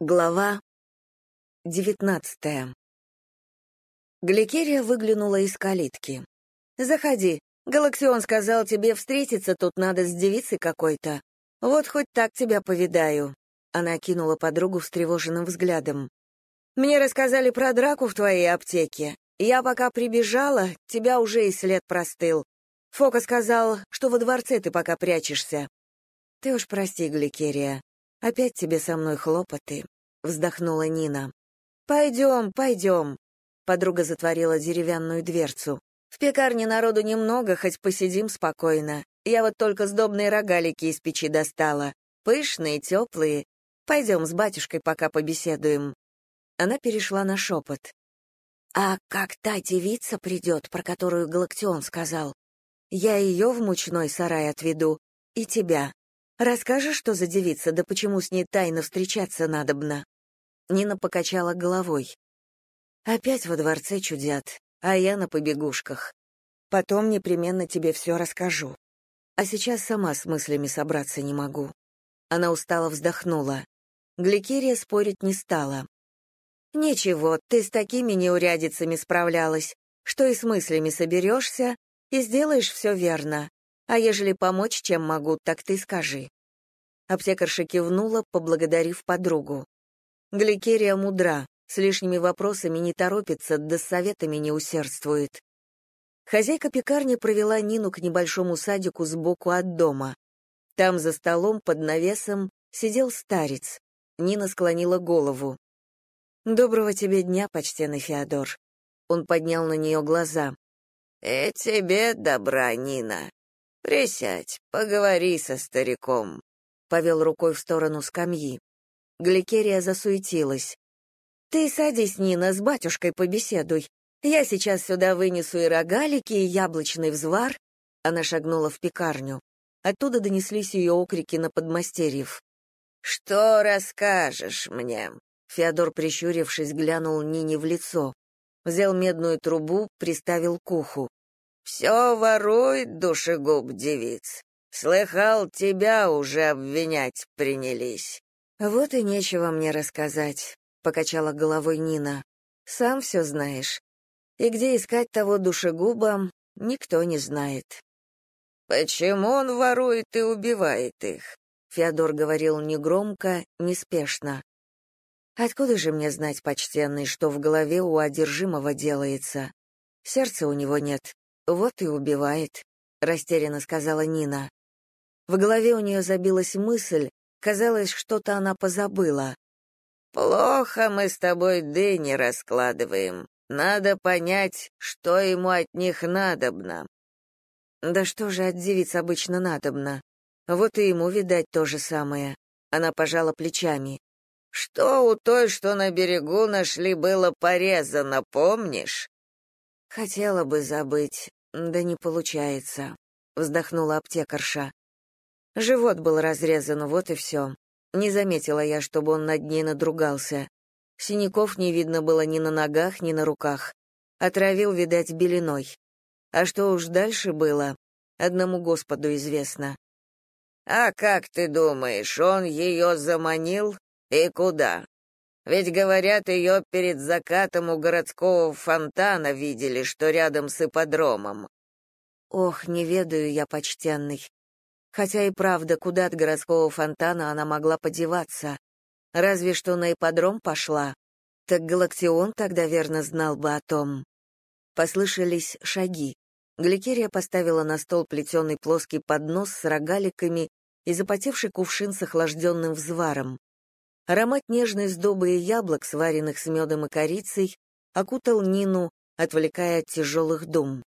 Глава девятнадцатая. Гликерия выглянула из калитки. «Заходи. Галаксион сказал, тебе встретиться тут надо с девицей какой-то. Вот хоть так тебя повидаю». Она кинула подругу встревоженным взглядом. «Мне рассказали про драку в твоей аптеке. Я пока прибежала, тебя уже и след простыл. Фока сказал, что во дворце ты пока прячешься. Ты уж прости, Гликерия. «Опять тебе со мной хлопоты», — вздохнула Нина. «Пойдем, пойдем». Подруга затворила деревянную дверцу. «В пекарне народу немного, хоть посидим спокойно. Я вот только сдобные рогалики из печи достала. Пышные, теплые. Пойдем с батюшкой пока побеседуем». Она перешла на шепот. «А как та девица придет, про которую Галактион сказал? Я ее в мучной сарай отведу. И тебя. Расскажешь, что за девица, да почему с ней тайно встречаться надобно?» Нина покачала головой. «Опять во дворце чудят, а я на побегушках. Потом непременно тебе все расскажу. А сейчас сама с мыслями собраться не могу». Она устало вздохнула. Гликерия спорить не стала. «Ничего, ты с такими неурядицами справлялась, что и с мыслями соберешься, и сделаешь все верно. А ежели помочь, чем могу, так ты скажи». Аптекарша кивнула, поблагодарив подругу. Гликерия мудра, с лишними вопросами не торопится, да с советами не усердствует. Хозяйка пекарни провела Нину к небольшому садику сбоку от дома. Там за столом под навесом сидел старец. Нина склонила голову. «Доброго тебе дня, почтенный Феодор». Он поднял на нее глаза. «И тебе добра, Нина. «Присядь, поговори со стариком», — повел рукой в сторону скамьи. Гликерия засуетилась. «Ты садись, Нина, с батюшкой побеседуй. Я сейчас сюда вынесу и рогалики, и яблочный взвар». Она шагнула в пекарню. Оттуда донеслись ее окрики на подмастерьев. «Что расскажешь мне?» Феодор, прищурившись, глянул Нине в лицо. Взял медную трубу, приставил к уху. Все ворует душегуб девиц. Слыхал, тебя уже обвинять принялись. Вот и нечего мне рассказать, покачала головой Нина. Сам все знаешь. И где искать того душегуба, никто не знает. Почему он ворует и убивает их? Феодор говорил негромко, неспешно. Откуда же мне знать, почтенный, что в голове у одержимого делается? Сердца у него нет, вот и убивает, растерянно сказала Нина. В голове у нее забилась мысль, казалось, что-то она позабыла. Плохо мы с тобой дыни раскладываем. Надо понять, что ему от них надобно. Да что же от девиц обычно надобно? Вот и ему, видать, то же самое. Она пожала плечами. Что у той, что на берегу нашли, было порезано, помнишь? Хотела бы забыть, да не получается, вздохнула аптекарша. Живот был разрезан, вот и все. Не заметила я, чтобы он над ней надругался. Синяков не видно было ни на ногах, ни на руках. Отравил, видать, белиной. А что уж дальше было, одному Господу известно. А как ты думаешь, он ее заманил и куда? Ведь, говорят, ее перед закатом у городского фонтана видели, что рядом с ипподромом. Ох, не ведаю я, почтенный. Хотя и правда, куда от городского фонтана она могла подеваться? Разве что на ипподром пошла. Так Галактион тогда верно знал бы о том. Послышались шаги. Гликерия поставила на стол плетеный плоский поднос с рогаликами и запотевший кувшин с охлажденным взваром. Аромат нежной сдобы и яблок, сваренных с медом и корицей, окутал Нину, отвлекая от тяжелых дум.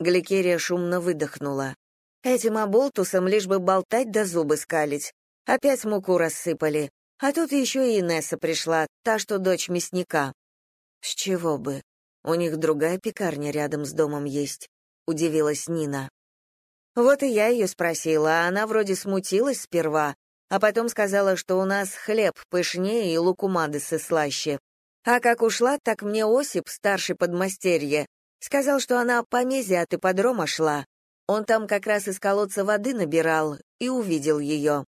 Гликерия шумно выдохнула. Этим оболтусом лишь бы болтать да зубы скалить. Опять муку рассыпали. А тут еще и Инесса пришла, та, что дочь мясника. С чего бы? У них другая пекарня рядом с домом есть, удивилась Нина. Вот и я ее спросила, а она вроде смутилась сперва, а потом сказала, что у нас хлеб пышнее и лукумадысы слаще. А как ушла, так мне Осип, старший подмастерье, сказал, что она по мезе от ипподрома шла. Он там как раз из колодца воды набирал и увидел ее.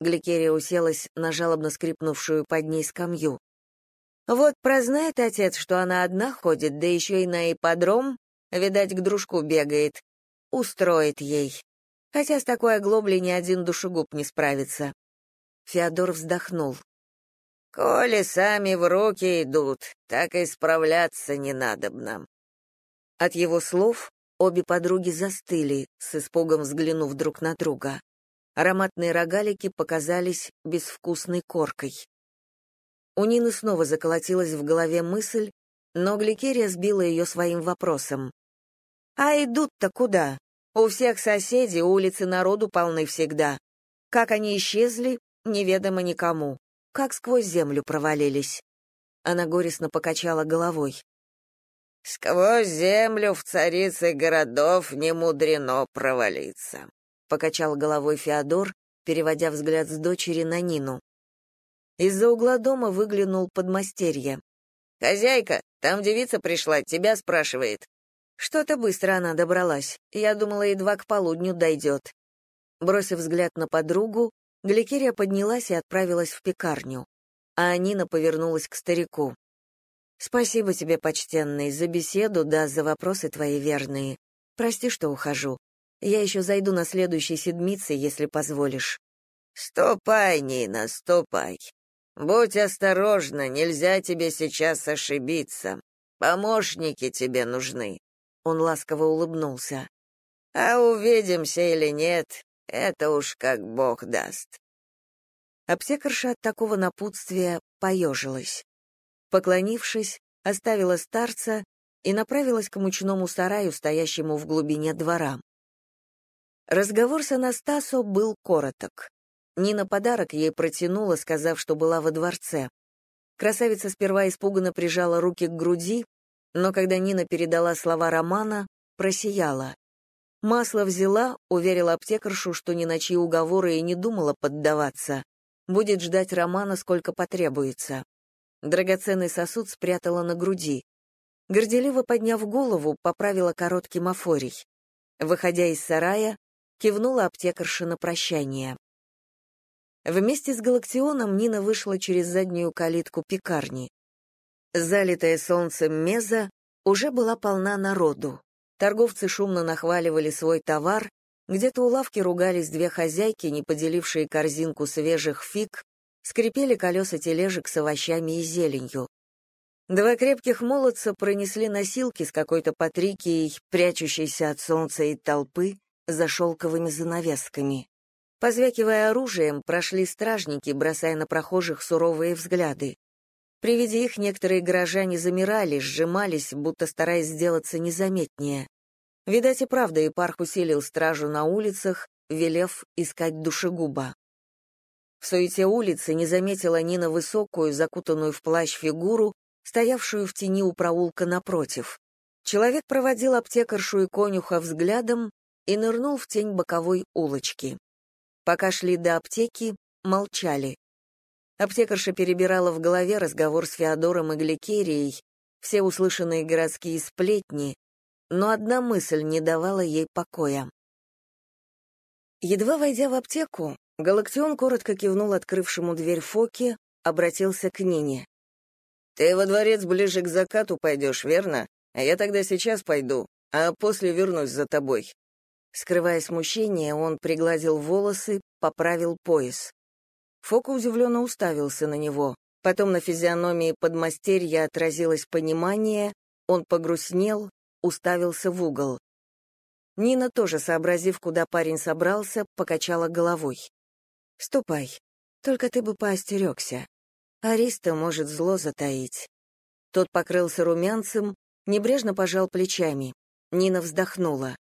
Гликерия уселась на жалобно скрипнувшую под ней скамью. Вот прознает отец, что она одна ходит, да еще и на ипподром, видать, к дружку бегает. Устроит ей. Хотя с такой оглоблей ни один душегуб не справится. Феодор вздохнул. «Коли сами в руки идут, так и справляться не надобно». От его слов обе подруги застыли, с испугом взглянув друг на друга. Ароматные рогалики показались безвкусной коркой. У Нины снова заколотилась в голове мысль, но Гликерия сбила ее своим вопросом. «А идут-то куда? У всех соседей улицы народу полны всегда. Как они исчезли, неведомо никому. Как сквозь землю провалились». Она горестно покачала головой. «Сквозь землю в царице городов не мудрено провалиться покачал головой Феодор, переводя взгляд с дочери на Нину. Из-за угла дома выглянул подмастерье. «Хозяйка, там девица пришла, тебя спрашивает». Что-то быстро она добралась. Я думала, едва к полудню дойдет. Бросив взгляд на подругу, Гликерия поднялась и отправилась в пекарню. А Нина повернулась к старику. «Спасибо тебе, почтенный, за беседу, да за вопросы твои верные. Прости, что ухожу. Я еще зайду на следующей седмице, если позволишь». «Ступай, Нина, ступай. Будь осторожна, нельзя тебе сейчас ошибиться. Помощники тебе нужны». Он ласково улыбнулся. «А увидимся или нет, это уж как Бог даст». Аптекарша от такого напутствия поежилась. Поклонившись, оставила старца и направилась к мучному сараю, стоящему в глубине двора. Разговор с Анастасо был короток. Нина подарок ей протянула, сказав, что была во дворце. Красавица сперва испуганно прижала руки к груди, но когда Нина передала слова Романа, просияла. Масло взяла, уверила аптекаршу, что ни на чьи уговоры и не думала поддаваться. Будет ждать Романа, сколько потребуется. Драгоценный сосуд спрятала на груди. Горделиво подняв голову, поправила короткий мафорий. Выходя из сарая, кивнула аптекарша на прощание. Вместе с Галактионом Нина вышла через заднюю калитку пекарни. Залитая солнцем меза уже была полна народу. Торговцы шумно нахваливали свой товар, где-то у лавки ругались две хозяйки, не поделившие корзинку свежих фиг, скрипели колеса тележек с овощами и зеленью. Два крепких молодца пронесли носилки с какой-то патрикией, прячущейся от солнца и толпы, за шелковыми занавесками. Позвякивая оружием, прошли стражники, бросая на прохожих суровые взгляды. При виде их некоторые горожане замирали, сжимались, будто стараясь сделаться незаметнее. Видать и правда, Епарх усилил стражу на улицах, велев искать душегуба. В суете улицы не заметила Нина высокую, закутанную в плащ фигуру, стоявшую в тени у проулка напротив. Человек проводил аптекаршу и конюха взглядом и нырнул в тень боковой улочки. Пока шли до аптеки, молчали. Аптекарша перебирала в голове разговор с Феодором и Гликерией, все услышанные городские сплетни, но одна мысль не давала ей покоя. Едва войдя в аптеку, Галактион коротко кивнул открывшему дверь Фоке, обратился к Нине. «Ты во дворец ближе к закату пойдешь, верно? А я тогда сейчас пойду, а после вернусь за тобой. Скрывая смущение, он пригладил волосы, поправил пояс. Фока удивленно уставился на него. Потом на физиономии подмастерья отразилось понимание, он погрустнел, уставился в угол. Нина, тоже сообразив, куда парень собрался, покачала головой. «Ступай, только ты бы поостерегся. Ариста может зло затаить». Тот покрылся румянцем, небрежно пожал плечами. Нина вздохнула.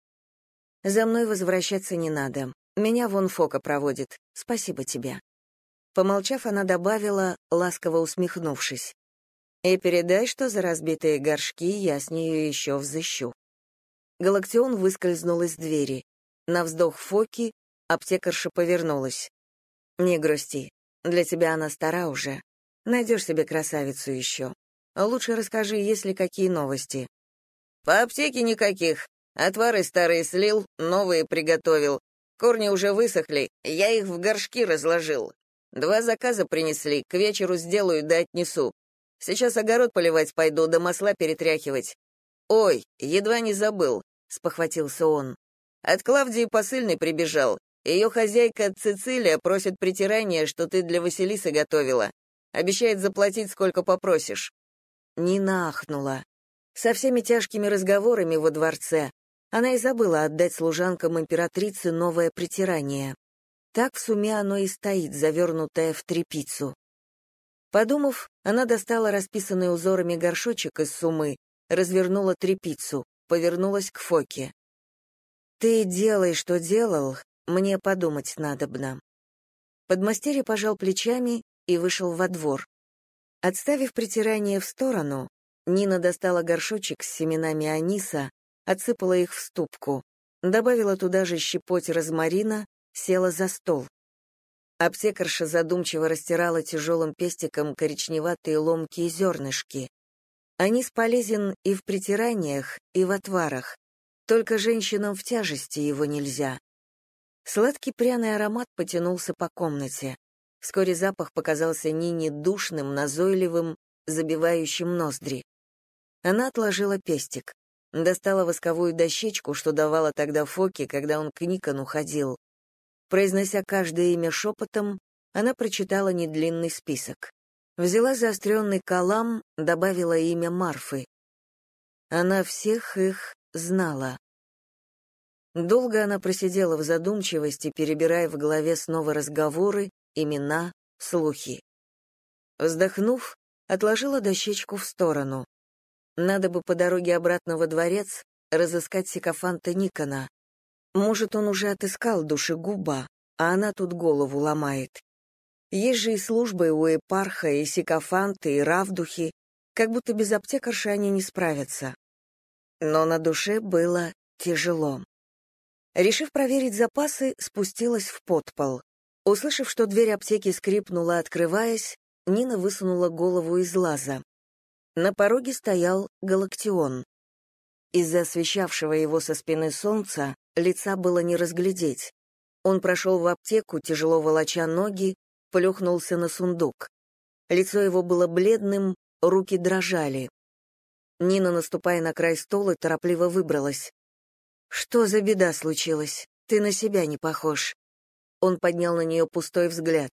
За мной возвращаться не надо. Меня вон Фока проводит. Спасибо тебе». Помолчав, она добавила, ласково усмехнувшись. «И передай, что за разбитые горшки я с нее еще взыщу». Галактион выскользнул из двери. На вздох Фоки аптекарша повернулась. «Не грусти. Для тебя она стара уже. Найдешь себе красавицу еще. Лучше расскажи, есть ли какие новости». «По аптеке никаких. Отвары старые слил, новые приготовил. Корни уже высохли, я их в горшки разложил. Два заказа принесли, к вечеру сделаю да отнесу. Сейчас огород поливать пойду, да масла перетряхивать. Ой, едва не забыл, спохватился он. От Клавдии посыльный прибежал. Ее хозяйка Цицилия просит притирания, что ты для Василисы готовила. Обещает заплатить, сколько попросишь». Нина ахнула. Со всеми тяжкими разговорами во дворце она и забыла отдать служанкам императрицы новое притирание. Так в суме оно и стоит, завернутое в тряпицу. Подумав, она достала расписанный узорами горшочек из сумы, развернула тряпицу, повернулась к Фоке. «Ты делай, что делал, мне подумать надобно». Подмастерье пожал плечами и вышел во двор. Отставив притирание в сторону, Нина достала горшочек с семенами аниса, отсыпала их в ступку, добавила туда же щепоть розмарина, села за стол. Аптекарша задумчиво растирала тяжелым пестиком коричневатые ломкие зернышки. Анис полезен и в притираниях, и в отварах. Только женщинам в тяжести его нельзя. Сладкий пряный аромат потянулся по комнате. Вскоре запах показался Нине душным, назойливым, забивающим ноздри. Она отложила пестик. Достала восковую дощечку, что давала тогда Фоке, когда он к Никону ходил. Произнося каждое имя шепотом, она прочитала недлинный список. Взяла заостренный калам, добавила имя Марфы. Она всех их знала. Долго она просидела в задумчивости, перебирая в голове снова разговоры, имена, слухи. Вздохнув, отложила дощечку в сторону. Надо бы по дороге обратно во дворец разыскать сикофанта Никона. Может, он уже отыскал душегуба, а она тут голову ломает. Есть же и службы у Эпарха, и сикофанты, и равдухи, как будто без аптекарши они не справятся. Но на душе было тяжело. Решив проверить запасы, спустилась в подпол. Услышав, что дверь аптеки скрипнула, открываясь, Нина высунула голову из лаза. На пороге стоял Галактион. Из-за освещавшего его со спины солнца лица было не разглядеть. Он прошел в аптеку, тяжело волоча ноги, плюхнулся на сундук. Лицо его было бледным, руки дрожали. Нина, наступая на край стола, торопливо выбралась. «Что за беда случилась? Ты на себя не похож». Он поднял на нее пустой взгляд.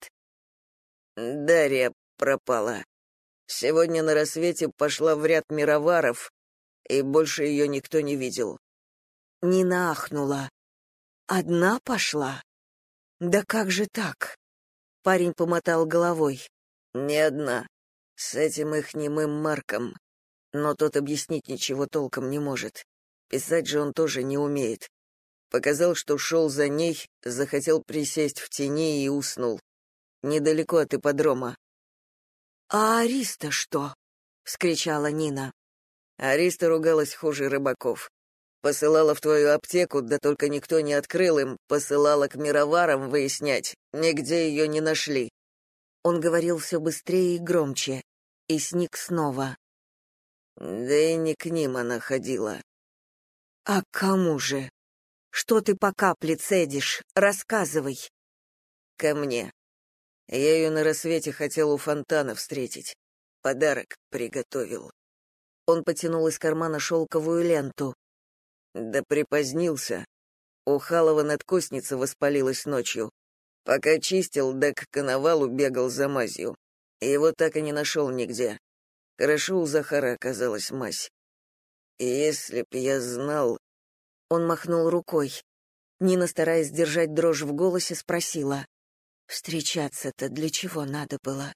«Дарья пропала. Сегодня на рассвете пошла в ряд мироваров, и больше ее никто не видел». Нина ахнула. «Одна пошла? Да как же так?» Парень помотал головой. «Не одна. С этим их немым Марком. Но тот объяснить ничего толком не может. Писать же он тоже не умеет. Показал, что шел за ней, захотел присесть в тени и уснул. Недалеко от ипподрома. «А Ариста что?» — вскричала Нина. Ариста ругалась хуже рыбаков. Посылала в твою аптеку, да только никто не открыл им, посылала к мироварам выяснять, нигде ее не нашли. Он говорил все быстрее и громче, и сник снова. Да и не к ним она ходила. А к кому же? Что ты по капле цедишь? Рассказывай. Ко мне. Я ее на рассвете хотел у фонтана встретить. Подарок приготовил. Он потянул из кармана шелковую ленту. Да припозднился. У Халова надкосница воспалилась ночью. Пока чистил, да к коновалу бегал за мазью. Его так и не нашел нигде. Хорошо у Захара оказалась мазь. Если б я знал, он махнул рукой. Нина, стараясь держать дрожь в голосе, спросила. «Встречаться-то для чего надо было?»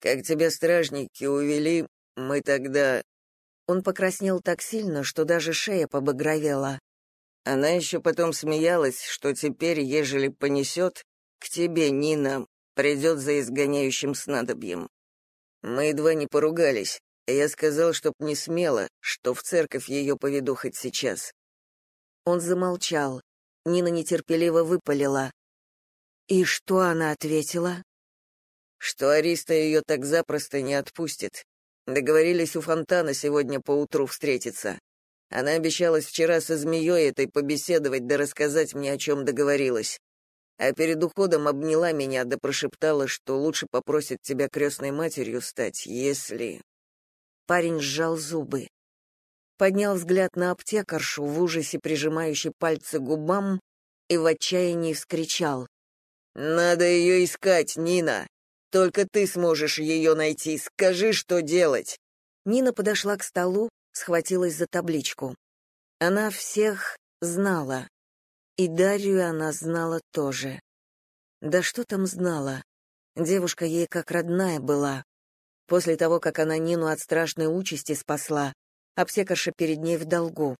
«Как тебя стражники увели, мы тогда...» Он покраснел так сильно, что даже шея побагровела. Она еще потом смеялась, что теперь, ежели понесет, к тебе, Нина, придет за изгоняющим снадобьем. Мы едва не поругались, я сказал, чтоб не смело, что в церковь ее поведу хоть сейчас. Он замолчал. Нина нетерпеливо выпалила. И что она ответила? Что Ариста ее так запросто не отпустит. Договорились у фонтана сегодня поутру встретиться. Она обещалась вчера со змеей этой побеседовать да рассказать мне, о чем договорилась. А перед уходом обняла меня да прошептала, что лучше попросит тебя крестной матерью стать, если... Парень сжал зубы. Поднял взгляд на аптекаршу, в ужасе прижимающий пальцы губам, и в отчаянии вскричал. «Надо ее искать, Нина! Только ты сможешь ее найти. Скажи, что делать!» Нина подошла к столу, схватилась за табличку. Она всех знала. И Дарью она знала тоже. Да что там знала? Девушка ей как родная была. После того, как она Нину от страшной участи спасла, аптекарша перед ней в долгу.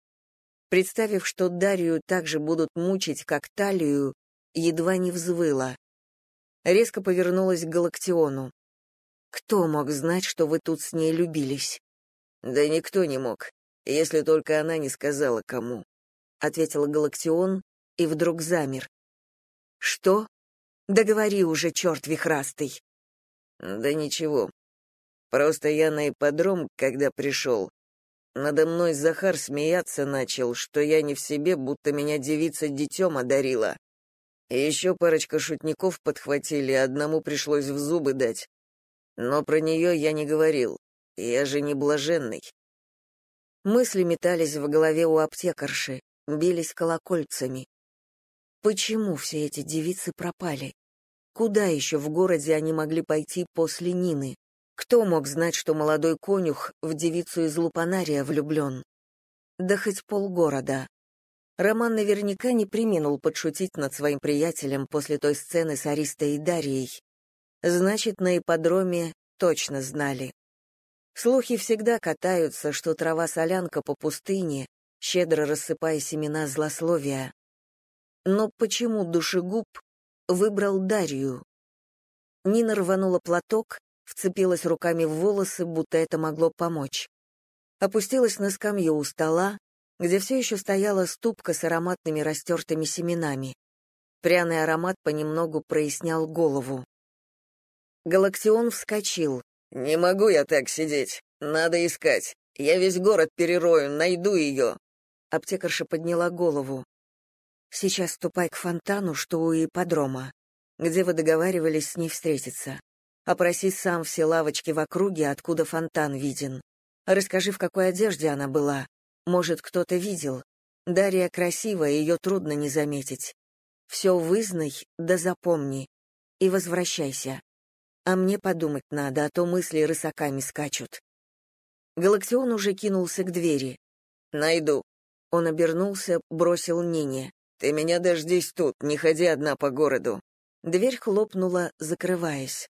Представив, что Дарью также будут мучить, как Талию, едва не взвыла. Резко повернулась к Галактиону. «Кто мог знать, что вы тут с ней любились?» «Да никто не мог, если только она не сказала кому», — ответил Галактион и вдруг замер. «Что? Договори уже, черт вихрастый!» «Да ничего. Просто я на ипподром, когда пришел, надо мной Захар смеяться начал, что я не в себе, будто меня девица детем одарила. Еще парочка шутников подхватили, одному пришлось в зубы дать. Но про нее я не говорил. Я же не блаженный. Мысли метались в голове у аптекарши, бились колокольцами. Почему все эти девицы пропали? Куда еще в городе они могли пойти после Нины? Кто мог знать, что молодой конюх в девицу из Лупанария влюблен? Да хоть полгорода. Роман наверняка не приминул подшутить над своим приятелем после той сцены с Аристой и Дарьей. Значит, на ипподроме точно знали. Слухи всегда катаются, что трава-солянка по пустыне, щедро рассыпая семена злословия. Но почему душегуб выбрал Дарью? Нина рванула платок, вцепилась руками в волосы, будто это могло помочь. Опустилась на скамью у стола, где все еще стояла ступка с ароматными растертыми семенами. Пряный аромат понемногу прояснял голову. Галактион вскочил. «Не могу я так сидеть. Надо искать. Я весь город перерою, найду ее». Аптекарша подняла голову. «Сейчас ступай к фонтану, что у ипподрома, где вы договаривались с ней встретиться. Опроси сам все лавочки в округе, откуда фонтан виден. Расскажи, в какой одежде она была. Может, кто-то видел. Дарья красивая, ее трудно не заметить. Все вызнай, да запомни. И возвращайся. А мне подумать надо, а то мысли рысаками скачут. Галактион уже кинулся к двери. «Найду». Он обернулся, бросил Нине. «Ты меня дождись тут, не ходи одна по городу». Дверь хлопнула, закрываясь.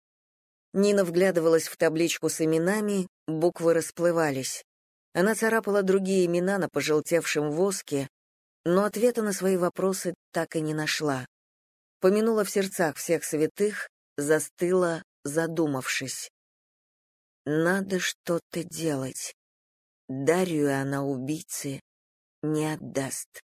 Нина вглядывалась в табличку с именами, буквы расплывались. Она царапала другие имена на пожелтевшем воске, но ответа на свои вопросы так и не нашла. Помянула в сердцах всех святых, застыла, задумавшись. Надо что-то делать. Дарью она убийце не отдаст.